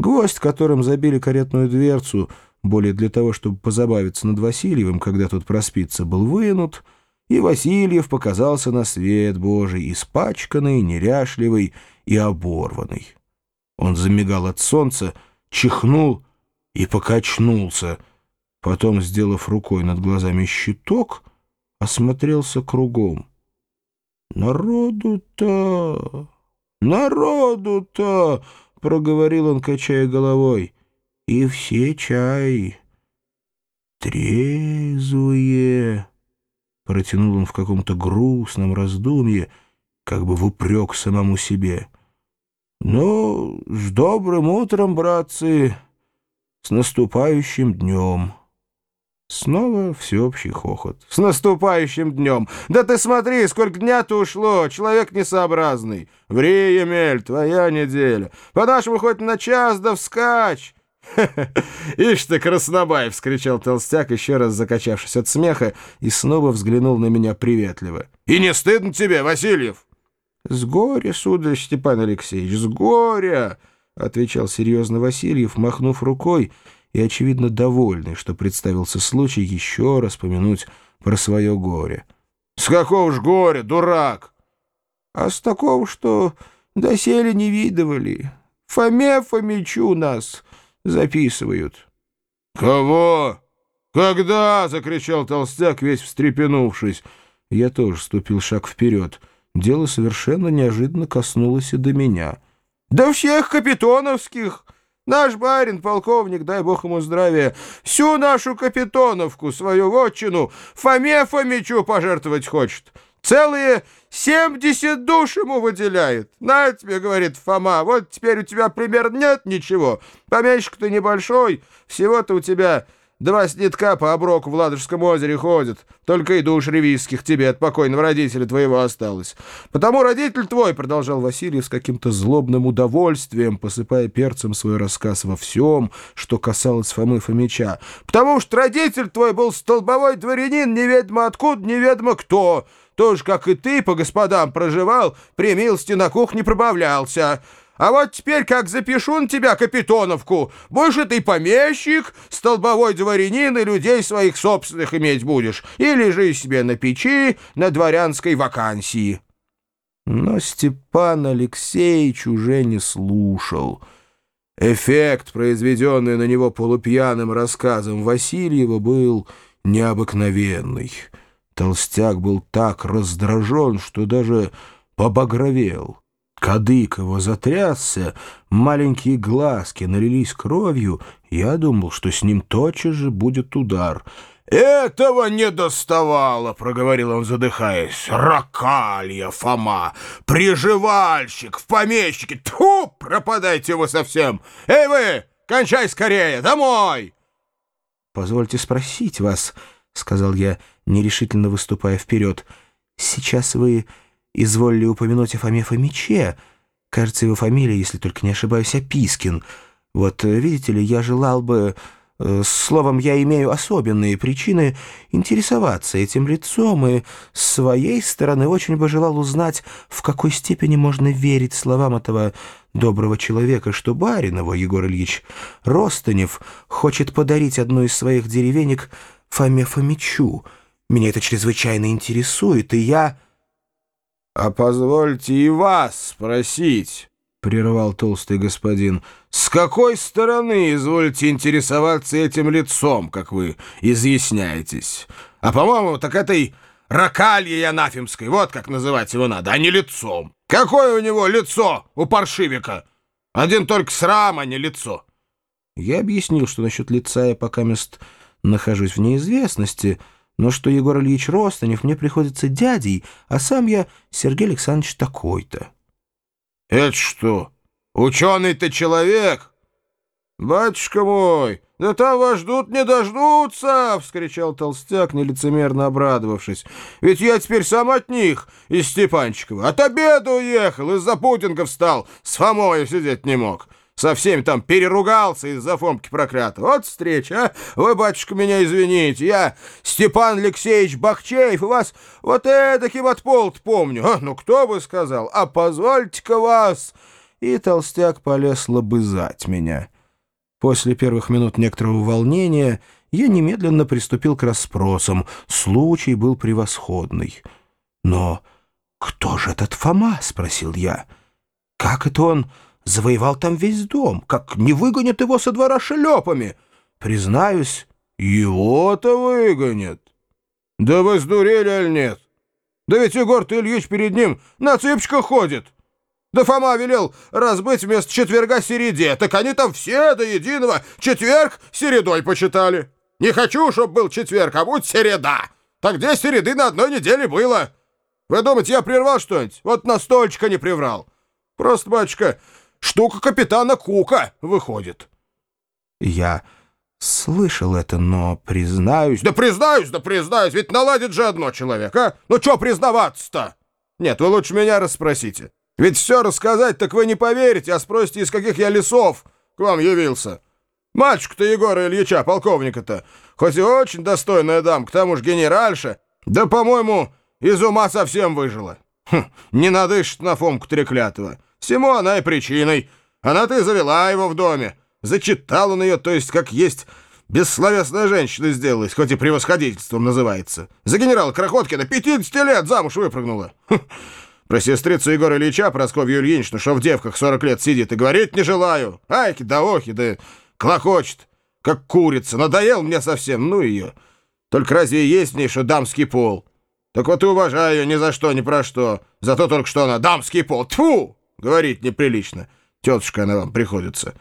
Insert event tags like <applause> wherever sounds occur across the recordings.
Гвоздь, которым забили каретную дверцу, более для того, чтобы позабавиться над Васильевым, когда тот проспится, был вынут, и Васильев показался на свет Божий, испачканный, неряшливый и оборванный. Он замигал от солнца, чихнул и покачнулся, потом, сделав рукой над глазами щиток, осмотрелся кругом. «Народу-то! Народу-то!» — проговорил он, качая головой. «И все чай трезвые!» Протянул он в каком-то грустном раздумье, как бы в упрек самому себе. «Ну, с добрым утром, братцы, с наступающим днем!» Снова всеобщий хохот. «С наступающим днем! Да ты смотри, сколько дня-то ушло! Человек несообразный! Ври, Емель, твоя неделя! По-нашему хоть на час да вскачь!» <laughs> «Ишь ты, Краснобаев!» — вскричал толстяк, еще раз закачавшись от смеха, и снова взглянул на меня приветливо. «И не стыдно тебе, Васильев?» «С горя, сударь Степан Алексеевич, с горя!» — отвечал серьезно Васильев, махнув рукой, — и, очевидно, довольный, что представился случай еще раз помянуть про свое горе. «С какого ж горя, дурак?» «А с такого, что доселе не видывали. Фоме Фомичу нас записывают». «Кого? Когда?» — закричал толстяк, весь встрепенувшись. Я тоже ступил шаг вперед. Дело совершенно неожиданно коснулось и до меня. «Да всех капитоновских!» Наш барин, полковник, дай бог ему здравия, всю нашу капитоновку, свою вотчину, Фоме Фомичу пожертвовать хочет. Целые семьдесят душ ему выделяет. На тебе, говорит Фома, вот теперь у тебя пример нет ничего. Помещик ты небольшой, всего-то у тебя Два снитка по оброку в Ладожском озере ходят. Только и душ ревизских тебе от покойного родителя твоего осталось. Потому родитель твой, — продолжал Василий с каким-то злобным удовольствием, посыпая перцем свой рассказ во всем, что касалось Фомы Фомича. Потому что родитель твой был столбовой дворянин, неведомо откуда, неведомо кто. Тоже, как и ты, по господам проживал, при милости на кухне пробавлялся. А вот теперь, как запишу на тебя капитоновку, больше ты помещик, столбовой дворянин и людей своих собственных иметь будешь, и лежи себе на печи на дворянской вакансии». Но Степан Алексеевич уже не слушал. Эффект, произведенный на него полупьяным рассказом Васильева, был необыкновенный. Толстяк был так раздражен, что даже побагровел. Кадык его затрясся, маленькие глазки налились кровью. Я думал, что с ним тотчас же будет удар. «Этого не доставало!» — проговорил он, задыхаясь. «Ракалья, Фома! Приживальщик в помещике! Тьфу! Пропадайте вы совсем! Эй вы! Кончай скорее! Домой!» «Позвольте спросить вас», — сказал я, нерешительно выступая вперед. «Сейчас вы изволили упомянуть о Фоме Фомиче. Кажется, его фамилия, если только не ошибаюсь, Опискин. Вот, видите ли, я желал бы... Э, словом, я имею особенные причины интересоваться этим лицом и с своей стороны очень бы желал узнать, в какой степени можно верить словам этого доброго человека, что Баринова, Егор Ильич, Ростанев хочет подарить одну из своих деревенек Фоме Фомичу. Меня это чрезвычайно интересует, и я... «А позвольте и вас спросить», — прервал толстый господин, «с какой стороны изволите интересоваться этим лицом, как вы изъясняетесь? А, по-моему, так этой ракальей анафемской, вот как называть его надо, а не лицом. Какое у него лицо, у паршивика? Один только срам, а не лицо». Я объяснил, что насчет лица я пока мест нахожусь в неизвестности, — но что Егор Ильич Ростанев мне приходится дядей, а сам я Сергей Александрович такой-то. — Это что, ученый-то человек? — Батюшка мой, да там вас ждут не дождутся! — вскричал толстяк, нелицемерно обрадовавшись. — Ведь я теперь сам от них, из Степанчикова. От обеда уехал, из-за Путинка встал, с Фомой сидеть не мог. — со всеми там переругался из-за Фомки проклятого. Вот встреча, а? Вы, батюшка, меня извините. Я Степан Алексеевич Бахчеев, и вас вот эдаким от пол помню. А, ну, кто бы сказал? А позвольте-ка вас и толстяк полез лобызать меня. После первых минут некоторого волнения я немедленно приступил к расспросам. Случай был превосходный. «Но кто же этот Фома?» — спросил я. «Как это он завоевал там весь дом? Как не выгонят его со двора шлепами?» «Признаюсь, его-то выгонят. Да вы сдурели или нет? Да ведь Егор Ильич перед ним на цыпочках ходит». Да Фома велел разбыть вместо четверга середе, так они там все до единого четверг середой почитали. Не хочу, чтобы был четверг, а будь середа. Так где середы на одной неделе было? Вы думаете, я прервал что-нибудь? Вот на стольчика не приврал. Просто, батюшка, штука капитана Кука выходит. Я слышал это, но признаюсь... Да признаюсь, да признаюсь, ведь наладит же одно человек, а? Ну что признаваться-то? Нет, вы лучше меня расспросите. Ведь все рассказать, так вы не поверите, а спросите, из каких я лесов к вам явился. Мальчик-то Егора Ильича, полковника-то, хоть и очень достойная дам, к тому же генеральша, да, по-моему, из ума совсем выжила. Хм, не надышит на Фомку Треклятого. Всему она и причиной. Она-то и завела его в доме. Зачитал он ее, то есть, как есть, бессловесная женщина сделалась, хоть и превосходительством называется. За генерала Крохоткина 50 лет замуж выпрыгнула. Хм. Про сестрицу Егора Ильича, Прасковью Ильиничну, что в девках 40 лет сидит, и говорить не желаю. Айки да охи, да клокочет, как курица. Надоел мне совсем, ну ее. Только разве есть в ней что дамский пол? Так вот и уважаю ее ни за что, ни про что. Зато только что она дамский пол. Тьфу! Говорить неприлично. Тетушка она вам приходится.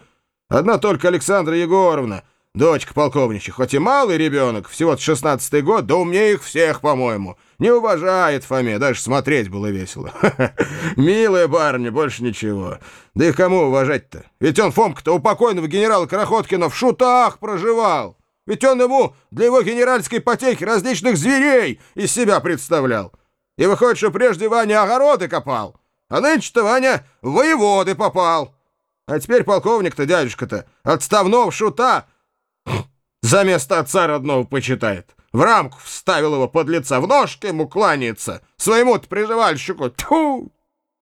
Одна только Александра Егоровна, дочка полковничья, хоть и малый ребенок, всего-то шестнадцатый год, да умнее их всех, по-моему. Не уважает Фоме, даже смотреть было весело. <laughs> Милая барыня, больше ничего. Да и кому уважать-то? Ведь он, Фомка-то, у покойного генерала Крохоткина в шутах проживал. Ведь он ему для его генеральской потехи различных зверей из себя представлял. И выходит, что прежде Ваня огороды копал, а нынче-то Ваня воеводы попал. А теперь полковник-то, дядюшка-то, отставного шута за место отца родного почитает. В рамку вставил его под лица, в ножки ему кланяется. Своему-то приживальщику. Тьфу!